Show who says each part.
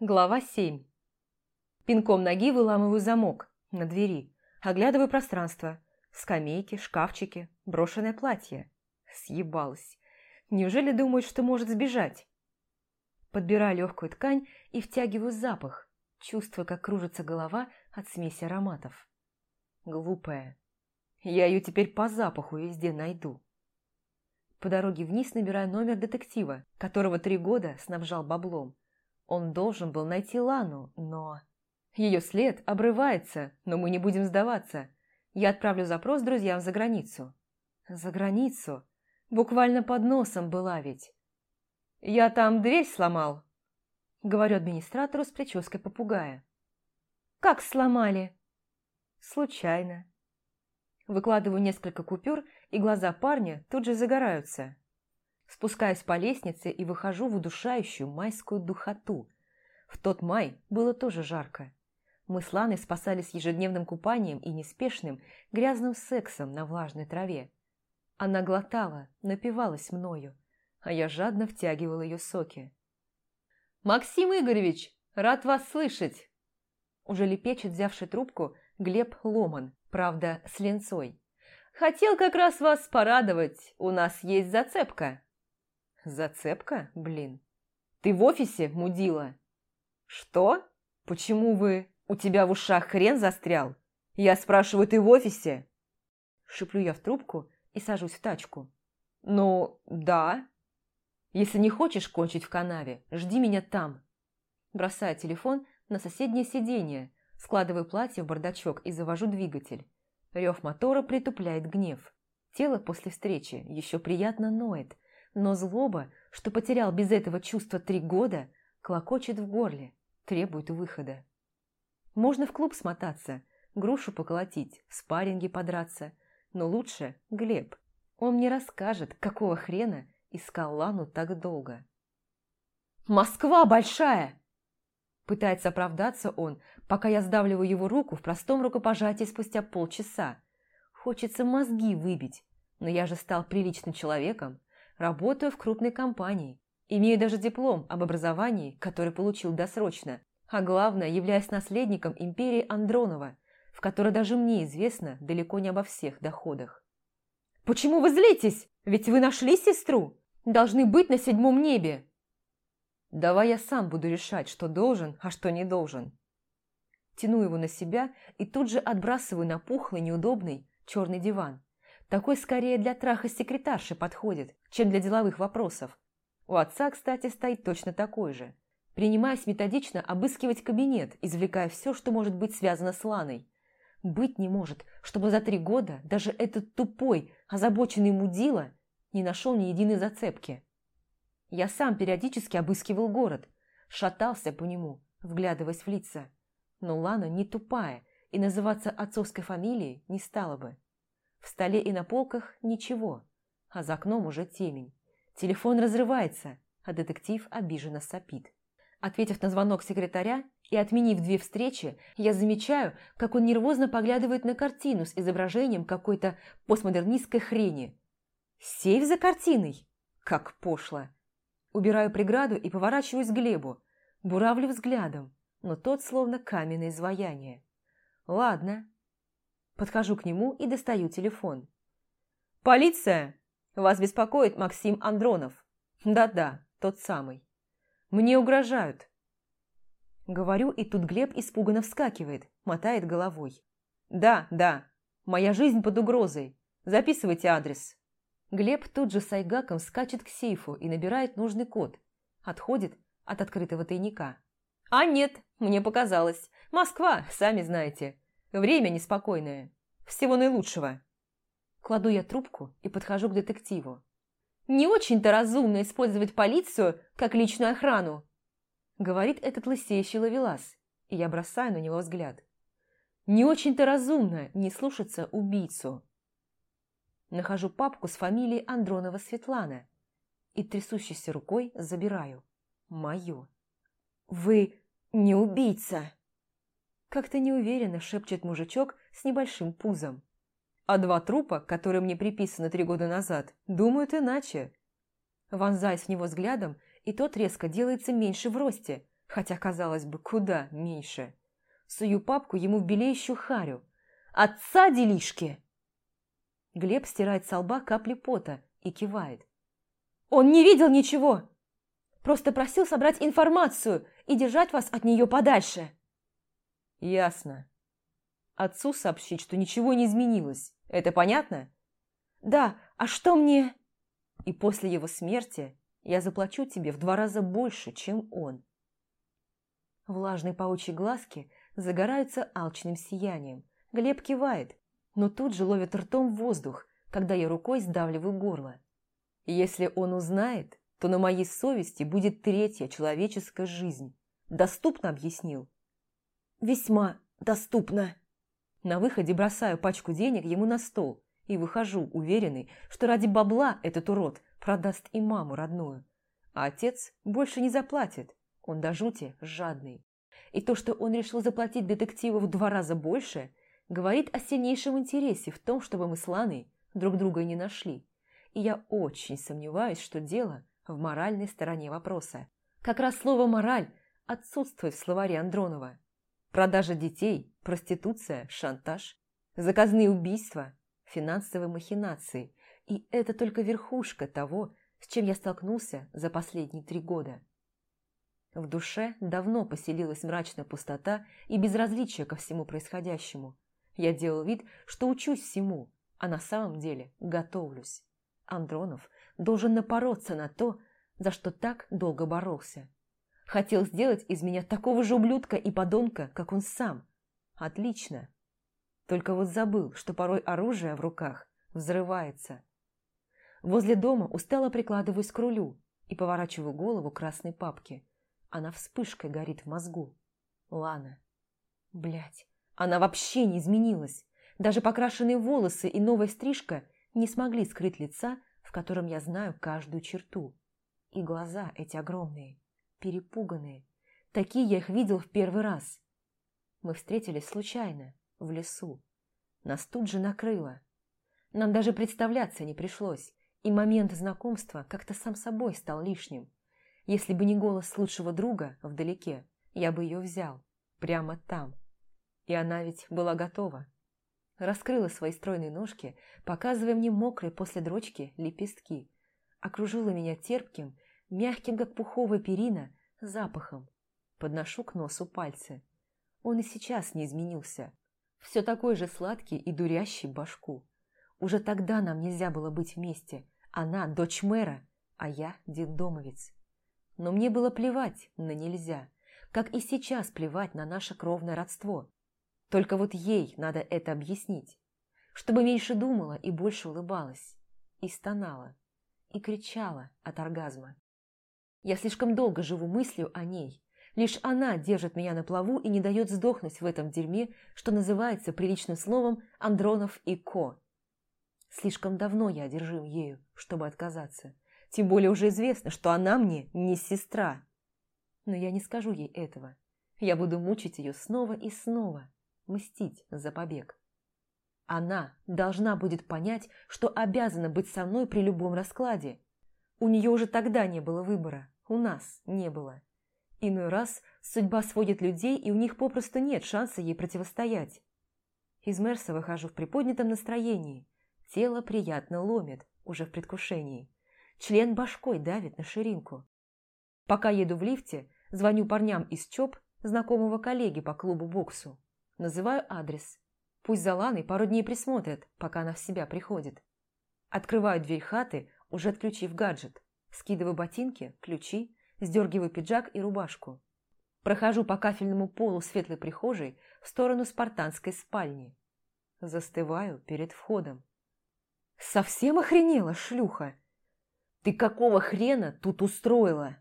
Speaker 1: Глава 7. Пинком ноги выламываю замок на двери, оглядываю пространство. Скамейки, шкафчики, брошенное платье. Съебалась. Неужели думает, что может сбежать? Подбираю легкую ткань и втягиваю запах, чувствуя, как кружится голова от смеси ароматов. Глупая. Я ее теперь по запаху везде найду. По дороге вниз набираю номер детектива, которого три года снабжал баблом. Он должен был найти Лану, но... Ее след обрывается, но мы не будем сдаваться. Я отправлю запрос друзьям за границу. За границу? Буквально под носом была ведь. «Я там дверь сломал», — говорю администратору с прической попугая. «Как сломали?» «Случайно». Выкладываю несколько купюр, и глаза парня тут же загораются. Спускаюсь по лестнице и выхожу в удушающую майскую духоту. В тот май было тоже жарко. Мы с Ланой спасались ежедневным купанием и неспешным, грязным сексом на влажной траве. Она глотала, напивалась мною, а я жадно втягивал ее соки. «Максим Игоревич, рад вас слышать!» Уже лепечет, взявший трубку, Глеб Ломан, правда, с ленцой. «Хотел как раз вас порадовать, у нас есть зацепка». «Зацепка? Блин. Ты в офисе, мудила?» «Что? Почему вы... У тебя в ушах хрен застрял? Я спрашиваю, ты в офисе?» Шиплю я в трубку и сажусь в тачку. «Ну, да», если не хочешь кончить в канаве, жди меня там. Бросаю телефон на соседнее сиденье, складываю платье в бардачок и завожу двигатель. Рев мотора притупляет гнев. Тело после встречи еще приятно ноет, но злоба, что потерял без этого чувства три года, клокочет в горле, требует выхода. Можно в клуб смотаться, грушу поколотить, в спарринге подраться, но лучше Глеб. Он мне расскажет, какого хрена искал Лану так долго. «Москва большая!» Пытается оправдаться он, пока я сдавливаю его руку в простом рукопожатии спустя полчаса. Хочется мозги выбить, но я же стал приличным человеком, работаю в крупной компании, имею даже диплом об образовании, который получил досрочно, а главное, являюсь наследником империи Андронова, в которой даже мне известно далеко не обо всех доходах. «Почему вы злитесь? Ведь вы нашли сестру!» должны быть на седьмом небе. Давай я сам буду решать, что должен, а что не должен. Тяну его на себя и тут же отбрасываю на пухлый, неудобный черный диван. Такой скорее для траха секретарши подходит, чем для деловых вопросов. У отца, кстати, стоит точно такой же. Принимаясь методично обыскивать кабинет, извлекая все, что может быть связано с Ланой. Быть не может, чтобы за три года даже этот тупой, озабоченный мудила – не нашел ни единой зацепки. Я сам периодически обыскивал город, шатался по нему, вглядываясь в лица. Но Лана не тупая и называться отцовской фамилией не стала бы. В столе и на полках ничего, а за окном уже темень. Телефон разрывается, а детектив обиженно сопит. Ответив на звонок секретаря и отменив две встречи, я замечаю, как он нервозно поглядывает на картину с изображением какой-то постмодернистской хрени – Сейф за картиной? Как пошло. Убираю преграду и поворачиваюсь к Глебу. Буравлю взглядом, но тот словно каменное изваяние. Ладно. Подхожу к нему и достаю телефон. «Полиция! Вас беспокоит Максим Андронов. Да-да, тот самый. Мне угрожают». Говорю, и тут Глеб испуганно вскакивает, мотает головой. «Да, да, моя жизнь под угрозой. Записывайте адрес». Глеб тут же с айгаком скачет к сейфу и набирает нужный код. Отходит от открытого тайника. «А нет, мне показалось. Москва, сами знаете. Время неспокойное. Всего наилучшего». Кладу я трубку и подхожу к детективу. «Не очень-то разумно использовать полицию как личную охрану», говорит этот лысеющий ловелас, и я бросаю на него взгляд. «Не очень-то разумно не слушаться убийцу». Нахожу папку с фамилией Андронова Светлана и трясущейся рукой забираю. Мою. «Вы не убийца!» Как-то неуверенно шепчет мужичок с небольшим пузом. А два трупа, которые мне приписаны три года назад, думают иначе. Вонзаясь в него взглядом, и тот резко делается меньше в росте, Хотя, казалось бы, куда меньше. Сую папку ему в белеющую харю. «Отца делишки!» Глеб стирает со лба капли пота и кивает. «Он не видел ничего! Просто просил собрать информацию и держать вас от нее подальше!» «Ясно. Отцу сообщить, что ничего не изменилось. Это понятно?» «Да, а что мне...» «И после его смерти я заплачу тебе в два раза больше, чем он». Влажные паучьи глазки загораются алчным сиянием. Глеб кивает, но тут же ловит ртом воздух, когда я рукой сдавливаю горло. Если он узнает, то на моей совести будет третья человеческая жизнь. Доступно объяснил? Весьма доступно. На выходе бросаю пачку денег ему на стол и выхожу, уверенный, что ради бабла этот урод продаст и маму родную. А отец больше не заплатит, он до жути жадный. И то, что он решил заплатить детективу в два раза больше, говорит о сильнейшем интересе в том, чтобы мы с Ланой друг друга не нашли. И я очень сомневаюсь, что дело в моральной стороне вопроса. Как раз слово «мораль» отсутствует в словаре Андронова. Продажа детей, проституция, шантаж, заказные убийства, финансовые махинации. И это только верхушка того, с чем я столкнулся за последние три года. В душе давно поселилась мрачная пустота и безразличие ко всему происходящему. Я делал вид, что учусь всему, а на самом деле готовлюсь. Андронов должен напороться на то, за что так долго боролся. Хотел сделать из меня такого же ублюдка и подонка, как он сам. Отлично. Только вот забыл, что порой оружие в руках взрывается. Возле дома устало прикладываюсь к рулю и поворачиваю голову красной папки. Она вспышкой горит в мозгу. Лана. Блять, она вообще не изменилась. Даже покрашенные волосы и новая стрижка не смогли скрыть лица, в котором я знаю каждую черту. И глаза эти огромные, перепуганные. Такие я их видел в первый раз. Мы встретились случайно, в лесу. Нас тут же накрыло. Нам даже представляться не пришлось, и момент знакомства как-то сам собой стал лишним. Если бы не голос лучшего друга вдалеке, я бы ее взял. Прямо там. И она ведь была готова. Раскрыла свои стройные ножки, показывая мне мокрые после дрочки лепестки. Окружила меня терпким, мягким, как пуховая перина, запахом. Подношу к носу пальцы. Он и сейчас не изменился. Все такой же сладкий и дурящий башку. Уже тогда нам нельзя было быть вместе. Она дочь мэра, а я детдомовец. Но мне было плевать на нельзя, как и сейчас плевать на наше кровное родство. Только вот ей надо это объяснить, чтобы меньше думала и больше улыбалась, и стонала, и кричала от оргазма. Я слишком долго живу мыслью о ней. Лишь она держит меня на плаву и не дает сдохнуть в этом дерьме, что называется приличным словом Андронов и Ко. Слишком давно я одержим ею, чтобы отказаться. Тем более уже известно, что она мне не сестра. Но я не скажу ей этого. Я буду мучить ее снова и снова, мстить за побег. Она должна будет понять, что обязана быть со мной при любом раскладе. У нее уже тогда не было выбора, у нас не было. Иной раз судьба сводит людей, и у них попросту нет шанса ей противостоять. Из Мерса выхожу в приподнятом настроении. Тело приятно ломит, уже в предвкушении. Член башкой давит на ширинку. Пока еду в лифте, звоню парням из ЧОП, знакомого коллеги по клубу боксу. Называю адрес. Пусть за Ланой пару дней присмотрят, пока она в себя приходит. Открываю дверь хаты, уже отключив гаджет. Скидываю ботинки, ключи, сдергиваю пиджак и рубашку. Прохожу по кафельному полу светлой прихожей в сторону спартанской спальни. Застываю перед входом. «Совсем охренела, шлюха!» Ты какого хрена тут устроила?»